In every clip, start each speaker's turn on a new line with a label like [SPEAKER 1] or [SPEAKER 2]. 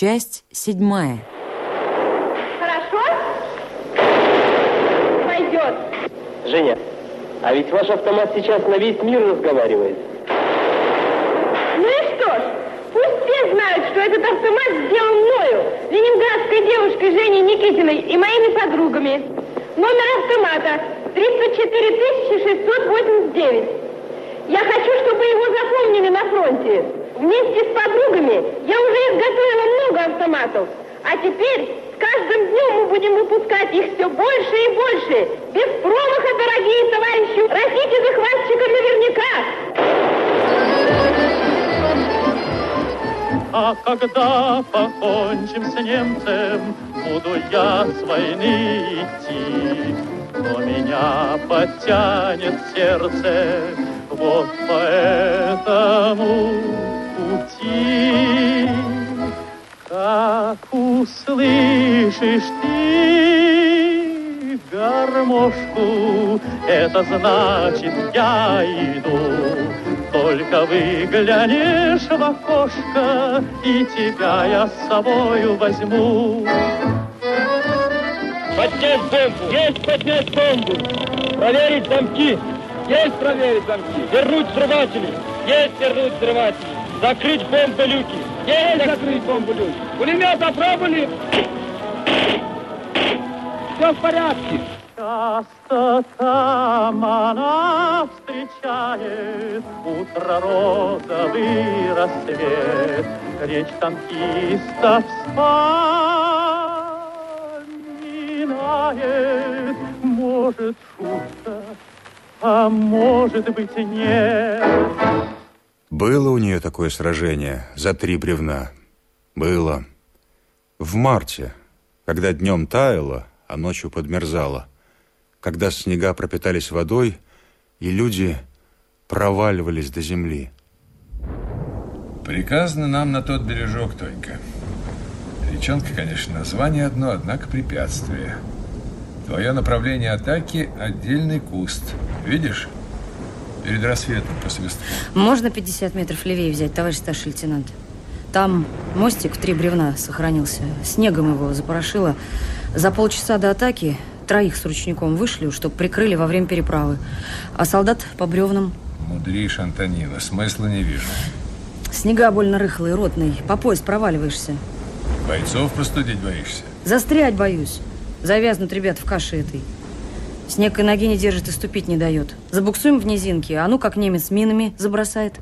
[SPEAKER 1] Часть седьмая.
[SPEAKER 2] Хорошо? Пойдет.
[SPEAKER 3] Женя, а ведь ваш автомат сейчас на весь мир разговаривает.
[SPEAKER 2] Ну и что ж, пусть все знают, что этот автомат сделан мною, ленинградской девушкой Женей Никитиной и моими подругами. Номер автомата 304 689. Я хочу, чтобы его запомнили на фронте. Вместе с подругами я уже изготовила много автоматов. А теперь с каждым днем мы будем выпускать их все больше и больше. Без промаха, дорогие товарищи. Растите захватчика наверняка.
[SPEAKER 4] А когда покончим с немцем, буду я с войны идти. Но меня подтянет сердце вот по этому пути. Как услышишь ты гармошку, это значит я иду. Только выглянешь в окошко, и тебя я с собою возьму.
[SPEAKER 5] Поднять бомбу! Есть поднять бомбу! Проверить замки! Есть проверить замки! Вернуть взрыватели! Есть вернуть взрыватели! Закрыть бомбы люки! Есть закрыть бомбу люки! Пулемет опробовали! Все в порядке!
[SPEAKER 4] Часто там она встречает Утро розовый рассвет Речь танкистов вспоминает Может, шутка, а может быть, нет
[SPEAKER 6] Было у нее такое сражение за три бревна. Было. В марте, когда днем таяло, а ночью подмерзало. Когда снега пропитались водой, и люди проваливались до земли.
[SPEAKER 7] Приказано нам на тот бережок, Тонька. Речонка, конечно, название одно, однако препятствие. Твое направление атаки – отдельный куст. Видишь? Перед рассветом по свистку.
[SPEAKER 1] Можно 50 метров левее взять, товарищ старший лейтенант? Там мостик в три бревна сохранился. Снегом его запорошило. За полчаса до атаки троих с ручником вышли, чтобы прикрыли во время переправы. А солдат по бревнам.
[SPEAKER 7] Мудришь, Антонина, смысла не вижу.
[SPEAKER 1] Снега больно рыхлый, ротный. По пояс проваливаешься.
[SPEAKER 7] Бойцов простудить боишься?
[SPEAKER 1] Застрять боюсь. Завязнут ребята в каше этой. Снег и ноги не держит и ступить не дает. Забуксуем в низинке, а ну как немец минами забросает.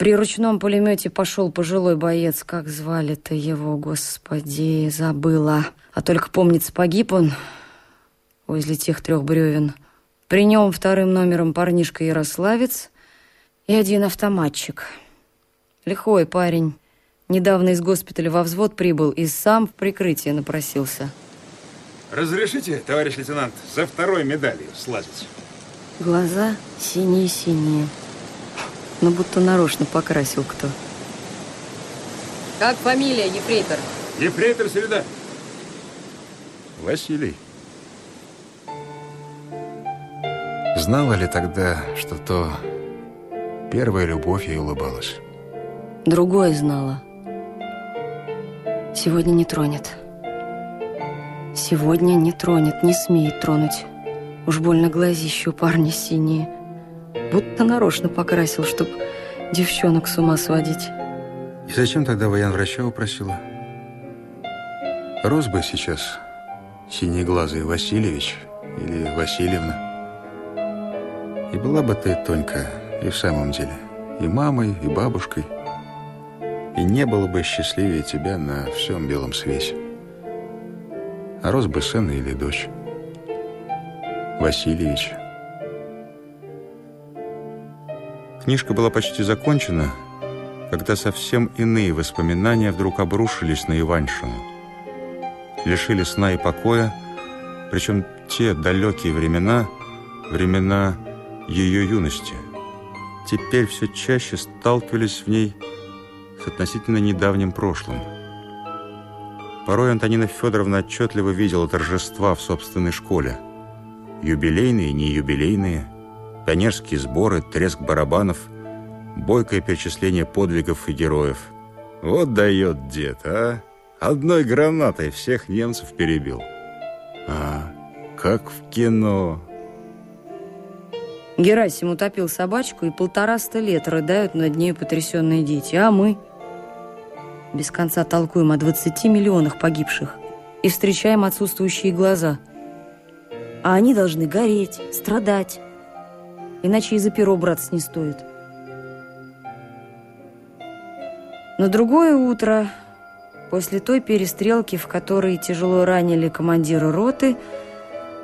[SPEAKER 1] При ручном пулемете пошел пожилой боец. Как звали-то его, господи, забыла. А только помнится, погиб он возле тех трех бревен. При нем вторым номером парнишка Ярославец и один автоматчик. Лихой парень. Недавно из госпиталя во взвод прибыл и сам в прикрытие напросился.
[SPEAKER 8] Разрешите, товарищ лейтенант, за второй медалью слазить?
[SPEAKER 1] Глаза синие-синие. Ну, будто нарочно покрасил кто. Как фамилия, ефрейтор?
[SPEAKER 8] Ефрейтор Середа.
[SPEAKER 6] Василий. Знала ли тогда, что то первая любовь ей улыбалась?
[SPEAKER 1] Другое знала. Сегодня не тронет. Сегодня не тронет, не смеет тронуть. Уж больно глазища у парня синие. Будто нарочно покрасил, чтоб девчонок с ума сводить.
[SPEAKER 6] И зачем тогда военврача упросила? Рос бы сейчас синеглазый Васильевич или Васильевна. И была бы ты, Тонька, и в самом деле, и мамой, и бабушкой. И не было бы счастливее тебя на всем белом свете. А рос бы сын или дочь. Васильевич. Книжка была почти закончена, когда совсем иные воспоминания вдруг обрушились на Иваншину. Лишили сна и покоя, причем те далекие времена, времена ее юности, теперь все чаще сталкивались в ней с относительно недавним прошлым. Порой Антонина Федоровна отчетливо видела торжества в собственной школе. Юбилейные, не юбилейные, пионерские сборы, треск барабанов, бойкое перечисление подвигов и героев. Вот дает дед, а? Одной гранатой всех немцев перебил. А, как в кино.
[SPEAKER 1] Герасим утопил собачку, и полтораста лет рыдают над ней потрясенные дети. А мы без конца толкуем о 20 миллионах погибших и встречаем отсутствующие глаза. А они должны гореть, страдать. Иначе и за перо браться не стоит. На другое утро, после той перестрелки, в которой тяжело ранили командира роты,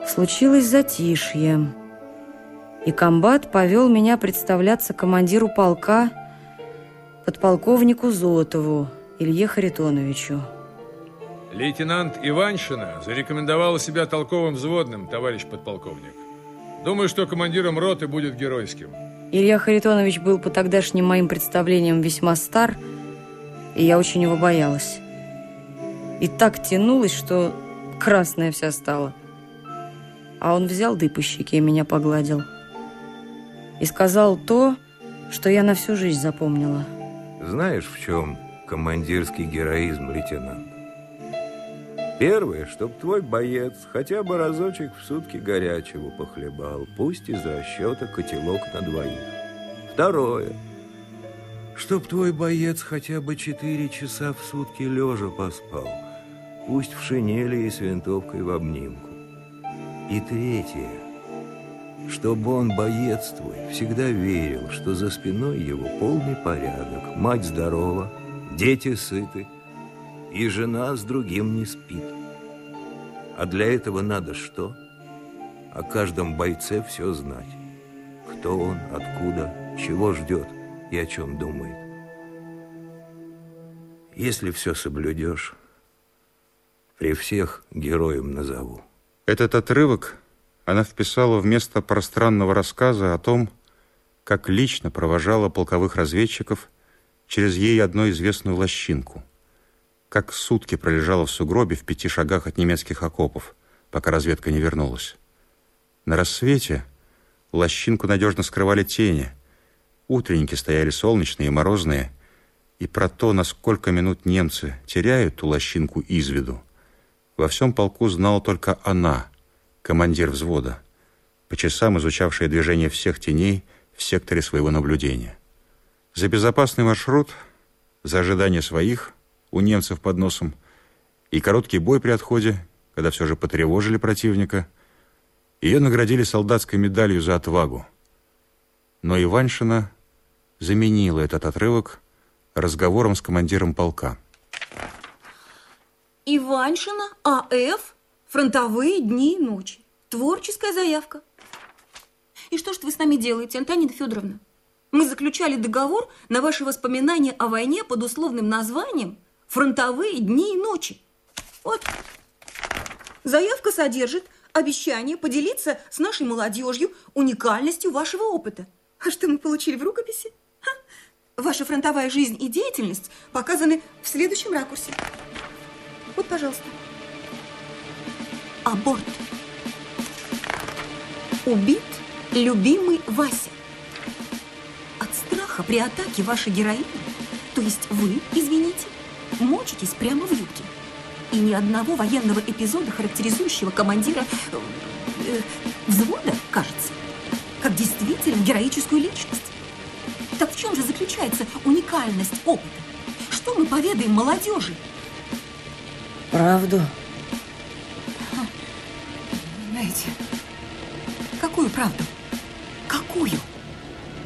[SPEAKER 1] случилось затишье. И комбат повел меня представляться командиру полка подполковнику Зотову Илье Харитоновичу.
[SPEAKER 7] Лейтенант Иваншина зарекомендовала себя толковым взводным, товарищ подполковник. Думаю, что командиром роты будет геройским.
[SPEAKER 1] Илья Харитонович был по тогдашним моим представлениям весьма стар, и я очень его боялась. И так тянулась, что красная вся стала. А он взял да по щеке и меня погладил. И сказал то, что я на всю жизнь запомнила.
[SPEAKER 9] Знаешь, в чем командирский героизм, лейтенант? Первое, чтоб твой боец хотя бы разочек в сутки горячего похлебал, пусть из расчета котелок на двоих. Второе, чтоб твой боец хотя бы четыре часа в сутки лежа поспал, пусть в шинели и с винтовкой в обнимку. И третье, чтобы он, боец твой, всегда верил, что за спиной его полный порядок, мать здорова, дети сыты, и жена с другим не спит. А для этого надо что? О каждом бойце все знать. Кто он, откуда, чего ждет и о чем думает. Если все соблюдешь, при всех героем назову.
[SPEAKER 6] Этот отрывок она вписала вместо пространного рассказа о том, как лично провожала полковых разведчиков через ей одну известную лощинку – как сутки пролежала в сугробе в пяти шагах от немецких окопов, пока разведка не вернулась. На рассвете лощинку надежно скрывали тени. Утренники стояли солнечные и морозные, и про то, на сколько минут немцы теряют ту лощинку из виду, во всем полку знала только она, командир взвода, по часам изучавшая движение всех теней в секторе своего наблюдения. За безопасный маршрут, за ожидание своих – у немцев под носом, и короткий бой при отходе, когда все же потревожили противника. Ее наградили солдатской медалью за отвагу. Но Иваншина заменила этот отрывок разговором с командиром полка.
[SPEAKER 10] Иваншина, АФ, фронтовые дни и ночи. Творческая заявка. И что ж вы с нами делаете, Антонина Федоровна? Мы заключали договор на ваши воспоминания о войне под условным названием фронтовые дни и ночи. Вот. Заявка содержит обещание поделиться с нашей молодежью уникальностью вашего опыта. А что мы получили в рукописи? Ха. Ваша фронтовая жизнь и деятельность показаны в следующем ракурсе. Вот, пожалуйста. Аборт. Убит любимый Вася. Страха при атаке вашей героини, то есть вы, извините, мочитесь прямо в юбке. И ни одного военного эпизода, характеризующего командира э, э, взвода, кажется, как действительно героическую личность. Так в чем же заключается уникальность опыта? Что мы поведаем молодежи?
[SPEAKER 1] Правду.
[SPEAKER 10] Знаете, какую правду? Какую?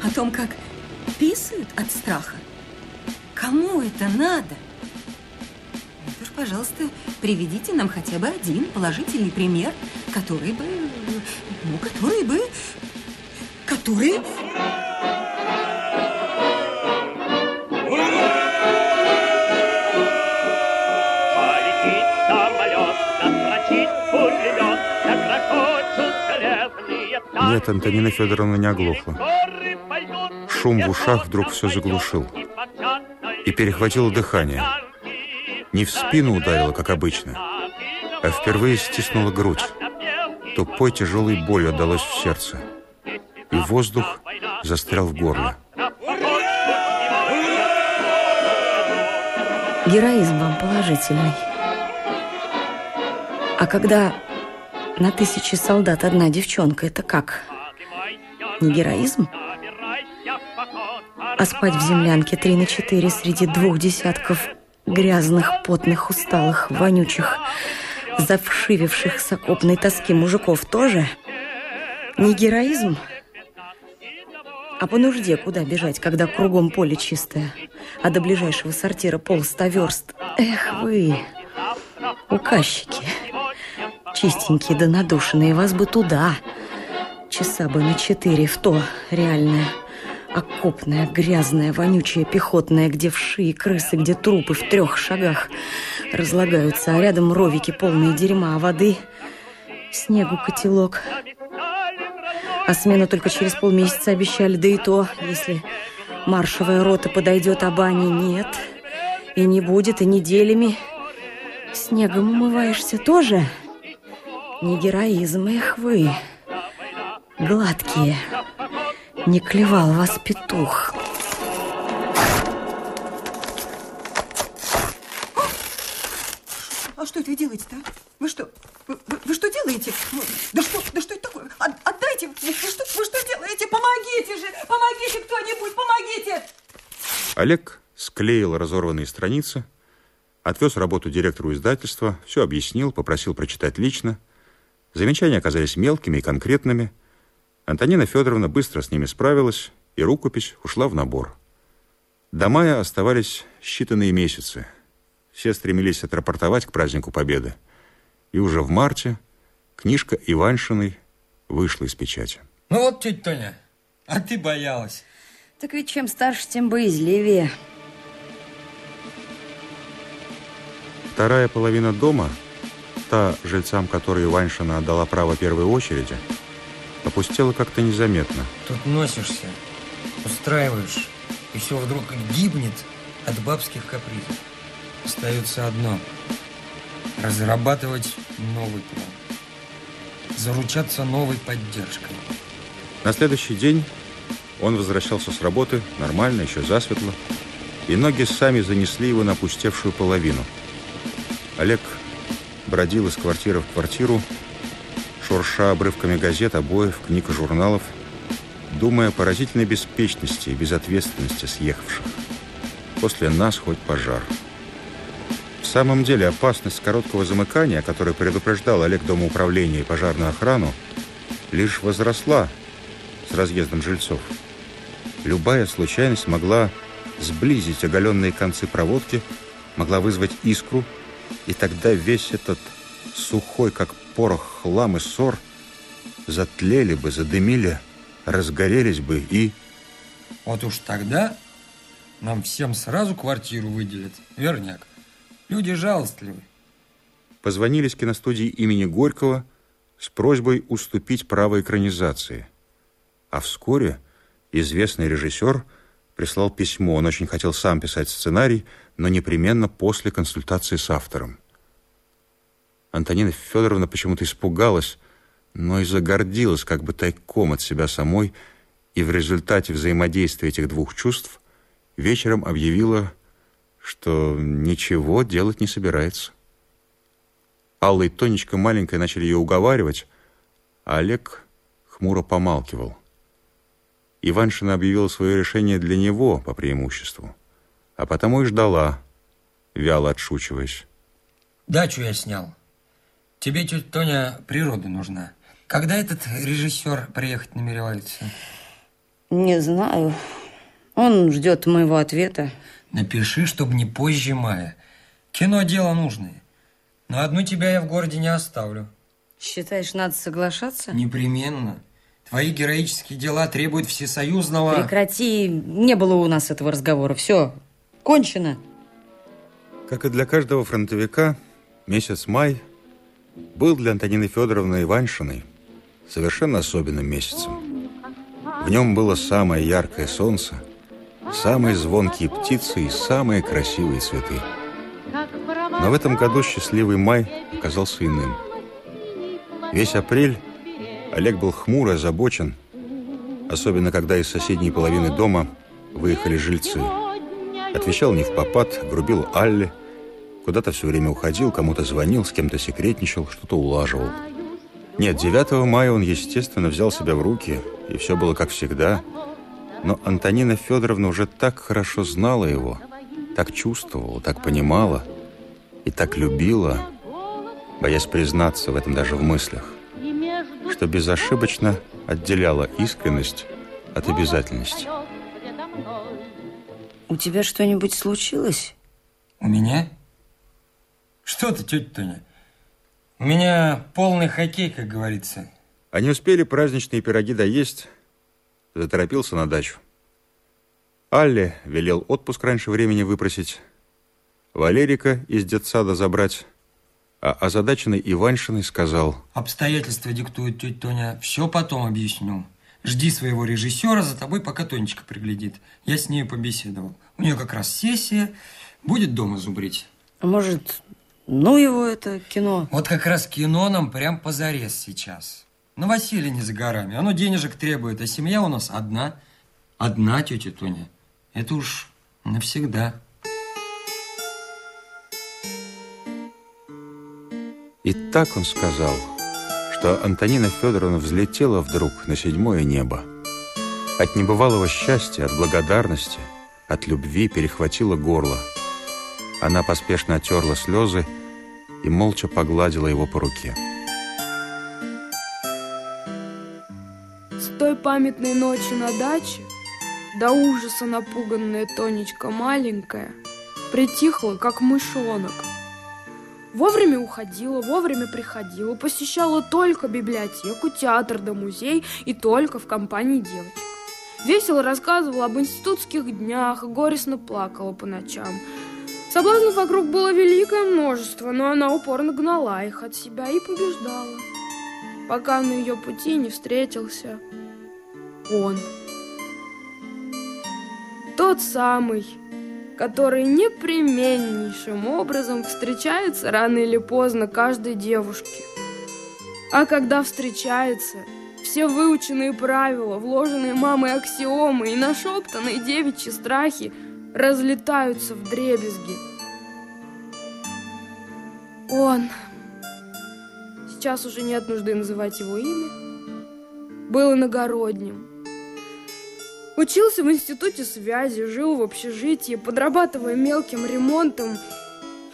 [SPEAKER 10] О том, как писают от страха? Кому это надо? пожалуйста, приведите нам хотя бы один положительный пример, который бы... Ну, который бы... Который...
[SPEAKER 6] Нет, Антонина Федоровна не оглохла. Шум в ушах вдруг все заглушил. И перехватило дыхание. Не в спину ударила, как обычно, а впервые стиснула грудь. Тупой тяжелой болью отдалось в сердце. И воздух застрял в горле.
[SPEAKER 1] Героизм вам положительный. А когда на тысячи солдат одна девчонка, это как? Не героизм? А спать в землянке три на четыре среди двух десятков грязных, потных, усталых, вонючих, завшививших с окопной тоски мужиков тоже? Не героизм? А по нужде куда бежать, когда кругом поле чистое, а до ближайшего сортира полста верст? Эх вы, указчики, чистенькие да надушенные, вас бы туда, часа бы на четыре в то реальное, окопное, грязное, вонючее, пехотное, где вши и крысы, где трупы в трех шагах разлагаются, а рядом ровики полные дерьма, а воды, снегу котелок – а смену только через полмесяца обещали, да и то, если маршевая рота подойдет, а бани нет. И не будет, и неделями. Снегом умываешься тоже? Не героизм, эх вы, гладкие. Не клевал вас петух.
[SPEAKER 10] А что это вы делаете-то? А? Вы что? Вы, вы что делаете? Да что, да что это такое? Отдайте! Вы что, вы что делаете? Помогите же! Помогите кто-нибудь! Помогите!
[SPEAKER 6] Олег склеил разорванные страницы, отвез работу директору издательства, все объяснил, попросил прочитать лично. Замечания оказались мелкими и конкретными. Антонина Федоровна быстро с ними справилась, и рукопись ушла в набор. До мая оставались считанные месяцы. Все стремились отрапортовать к празднику Победы. И уже в марте книжка Иваншиной вышла из печати.
[SPEAKER 11] Ну вот, тетя Тоня, а ты боялась.
[SPEAKER 1] Так ведь чем старше, тем боязливее.
[SPEAKER 6] Вторая половина дома, та, жильцам которой Иваншина отдала право первой очереди, опустела как-то незаметно.
[SPEAKER 11] Тут носишься, устраиваешь, и все вдруг гибнет от бабских капризов. Остается одно – разрабатывать новый план заручаться новой поддержкой.
[SPEAKER 6] На следующий день он возвращался с работы, нормально, еще засветло, и ноги сами занесли его на опустевшую половину. Олег бродил из квартиры в квартиру, шурша обрывками газет, обоев, книг и журналов, думая о поразительной беспечности и безответственности съехавших. После нас хоть пожар. В самом деле опасность короткого замыкания, о которой предупреждал Олег Дома управления и пожарную охрану, лишь возросла с разъездом жильцов. Любая случайность могла сблизить оголенные концы проводки, могла вызвать искру, и тогда весь этот сухой, как порох, хлам и ссор затлели бы, задымили, разгорелись бы и...
[SPEAKER 11] Вот уж тогда нам всем сразу квартиру выделят, верняк. Люди жалостливы.
[SPEAKER 6] Позвонили с киностудии имени Горького с просьбой уступить право экранизации. А вскоре известный режиссер прислал письмо. Он очень хотел сам писать сценарий, но непременно после консультации с автором. Антонина Федоровна почему-то испугалась, но и загордилась как бы тайком от себя самой, и в результате взаимодействия этих двух чувств вечером объявила что ничего делать не собирается. Алла и Тонечка маленькая начали ее уговаривать, а Олег хмуро помалкивал. Иваншина объявила свое решение для него по преимуществу, а потому и ждала, вяло отшучиваясь.
[SPEAKER 11] Дачу я снял. Тебе, тетя Тоня, природа нужна. Когда этот режиссер приехать намеревается?
[SPEAKER 1] Не знаю. Он ждет моего ответа.
[SPEAKER 11] Напиши, чтобы не позже мая. Кино – дело нужное. Но одну тебя я в городе не оставлю.
[SPEAKER 1] Считаешь, надо соглашаться?
[SPEAKER 11] Непременно. Твои героические дела требуют всесоюзного...
[SPEAKER 1] Прекрати. Не было у нас этого разговора. Все, кончено.
[SPEAKER 6] Как и для каждого фронтовика, месяц май был для Антонины Федоровны Иваншиной совершенно особенным месяцем. В нем было самое яркое солнце – самые звонкие птицы и самые красивые цветы. Но в этом году счастливый май оказался иным. Весь апрель Олег был хмур и озабочен, особенно когда из соседней половины дома выехали жильцы. Отвечал не в попад, грубил Алле, куда-то все время уходил, кому-то звонил, с кем-то секретничал, что-то улаживал. Нет, 9 мая он, естественно, взял себя в руки, и все было как всегда. Но Антонина Федоровна уже так хорошо знала его, так чувствовала, так понимала и так любила, боясь признаться в этом даже в мыслях, что безошибочно отделяла искренность от обязательности.
[SPEAKER 1] У тебя что-нибудь случилось?
[SPEAKER 11] У меня? Что ты, тетя Тоня? У меня полный хоккей, как говорится.
[SPEAKER 6] Они успели праздничные пироги доесть, заторопился на дачу. Алле велел отпуск раньше времени выпросить, Валерика из детсада забрать, а озадаченный Иваншиной сказал...
[SPEAKER 11] Обстоятельства диктуют, тетя Тоня, все потом объясню. Жди своего режиссера, за тобой пока Тонечка приглядит. Я с ней побеседовал. У нее как раз сессия, будет дома зубрить.
[SPEAKER 1] А может, ну его это кино?
[SPEAKER 11] Вот как раз кино нам прям позарез сейчас. Но Василий не за горами, оно денежек требует, а семья у нас одна. Одна, тетя Тоня. Это уж навсегда.
[SPEAKER 6] И так он сказал, что Антонина Федоровна взлетела вдруг на седьмое небо. От небывалого счастья, от благодарности, от любви перехватила горло. Она поспешно оттерла слезы и молча погладила его по руке.
[SPEAKER 12] С той памятной ночи на даче, до ужаса напуганная Тонечка маленькая, притихла, как мышонок – Вовремя уходила, вовремя приходила, посещала только библиотеку, театр да музей и только в компании девочек. Весело рассказывала об институтских днях, горестно плакала по ночам. Соблазнов вокруг было великое множество, но она упорно гнала их от себя и побеждала, пока на ее пути не встретился он. Тот самый, который непременнейшим образом встречается рано или поздно каждой девушке. А когда встречается, все выученные правила, вложенные мамой аксиомы и нашептанные девичьи страхи разлетаются в дребезги. Он, сейчас уже нет нужды называть его имя, был иногородним. Учился в институте связи, жил в общежитии, подрабатывая мелким ремонтом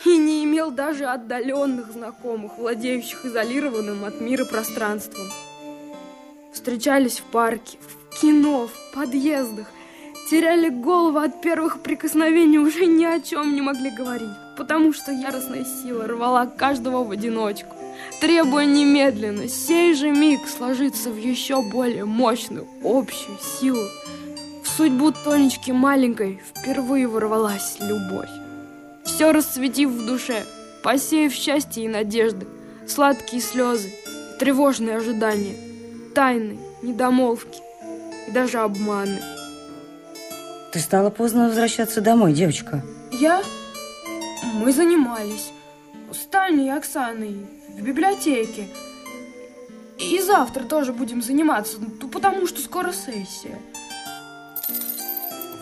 [SPEAKER 12] и не имел даже отдаленных знакомых, владеющих изолированным от мира пространством. Встречались в парке, в кино, в подъездах, теряли голову от первых прикосновений, уже ни о чем не могли говорить, потому что яростная сила рвала каждого в одиночку, требуя немедленно, сей же миг сложиться в еще более мощную общую силу, судьбу Тонечки маленькой впервые ворвалась любовь. Все расцветив в душе, посеяв счастье и надежды, сладкие слезы, тревожные ожидания, тайны, недомолвки и даже обманы.
[SPEAKER 1] Ты стала поздно возвращаться домой, девочка.
[SPEAKER 12] Я? Мы занимались. С Таней и Оксаной в библиотеке. И завтра тоже будем заниматься, ну, потому что скоро сессия.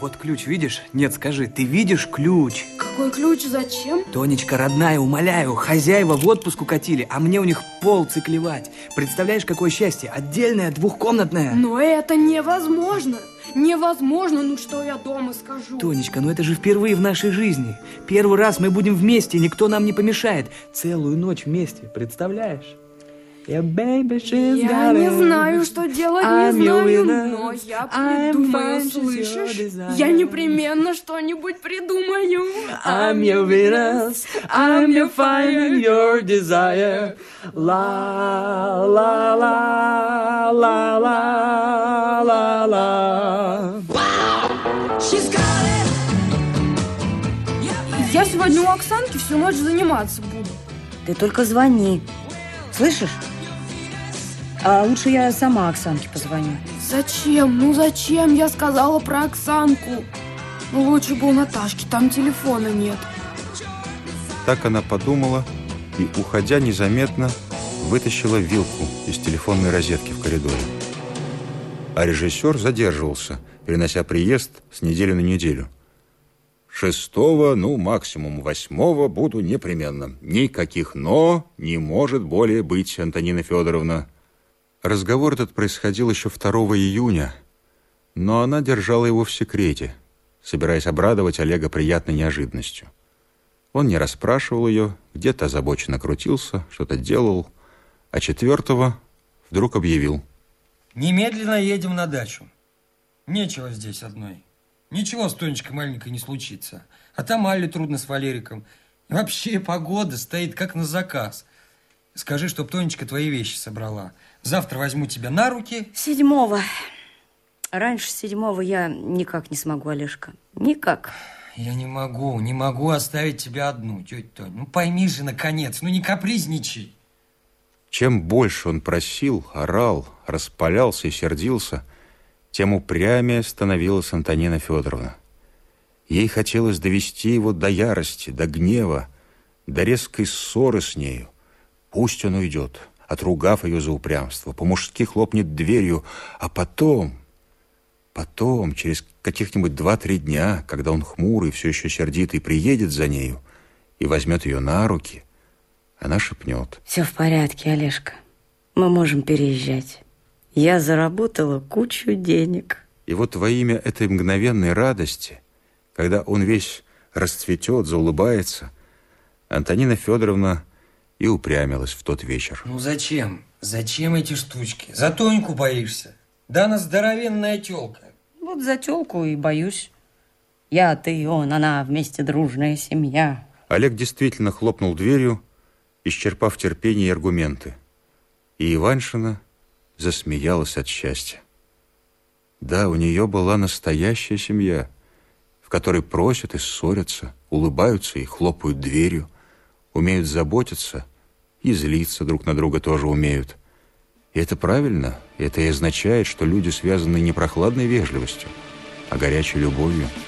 [SPEAKER 13] Вот ключ, видишь? Нет, скажи, ты видишь ключ?
[SPEAKER 12] Какой ключ? Зачем?
[SPEAKER 13] Тонечка, родная, умоляю, хозяева в отпуск укатили, а мне у них пол циклевать. Представляешь, какое счастье? Отдельная, двухкомнатная.
[SPEAKER 12] Но это невозможно. Невозможно, ну что я дома скажу?
[SPEAKER 13] Тонечка, ну это же впервые в нашей жизни. Первый раз мы будем вместе, никто нам не помешает. Целую ночь вместе, представляешь?
[SPEAKER 12] Я не знаю, что делать, не знаю, но я придумаю, слышишь? Я непременно что-нибудь придумаю.
[SPEAKER 4] I'm your Venus, I'm your fire, your desire. La, la, la, la, la, la, la.
[SPEAKER 12] Я сегодня у Оксанки всю ночь заниматься буду.
[SPEAKER 1] Ты только звони. Слышишь? А лучше я сама Оксанке позвоню.
[SPEAKER 12] Зачем? Ну зачем я сказала про Оксанку? Ну лучше бы у Наташки, там телефона нет.
[SPEAKER 6] Так она подумала и, уходя незаметно, вытащила вилку из телефонной розетки в коридоре. а режиссер задерживался, перенося приезд с недели на неделю. Шестого, ну, максимум восьмого буду непременно. Никаких «но» не может более быть, Антонина Федоровна. Разговор этот происходил еще 2 июня, но она держала его в секрете, собираясь обрадовать Олега приятной неожиданностью. Он не расспрашивал ее, где-то озабоченно крутился, что-то делал, а четвертого вдруг объявил.
[SPEAKER 11] Немедленно едем на дачу. Нечего здесь одной. Ничего с Тонечкой маленькой не случится. А там Алле трудно с Валериком. И вообще погода стоит как на заказ. Скажи, чтоб Тонечка твои вещи собрала. Завтра возьму тебя на руки.
[SPEAKER 1] Седьмого. Раньше седьмого я никак не смогу, Олежка. Никак.
[SPEAKER 11] Я не могу, не могу оставить тебя одну, тетя Тонь. Ну пойми же, наконец, ну не капризничай.
[SPEAKER 6] Чем больше он просил, орал, распалялся и сердился, тем упрямее становилась Антонина Федоровна. Ей хотелось довести его до ярости, до гнева, до резкой ссоры с нею. Пусть он уйдет, отругав ее за упрямство, по-мужски хлопнет дверью, а потом, потом, через каких-нибудь два-три дня, когда он хмурый, все еще сердитый, приедет за нею и возьмет ее на руки, она шепнет.
[SPEAKER 1] Все в порядке, Олежка. Мы можем переезжать. Я заработала кучу денег.
[SPEAKER 6] И вот во имя этой мгновенной радости, когда он весь расцветет, заулыбается, Антонина Федоровна и упрямилась в тот вечер.
[SPEAKER 11] Ну зачем? Зачем эти штучки? За Тоньку боишься? Да она здоровенная тёлка.
[SPEAKER 1] Вот за тёлку и боюсь. Я, ты он, она вместе дружная семья.
[SPEAKER 6] Олег действительно хлопнул дверью, исчерпав терпение и аргументы. И Иваншина засмеялась от счастья. Да, у нее была настоящая семья, в которой просят и ссорятся, улыбаются и хлопают дверью, умеют заботиться и злиться друг на друга тоже умеют. И это правильно, это и означает, что люди связаны не прохладной вежливостью, а горячей любовью –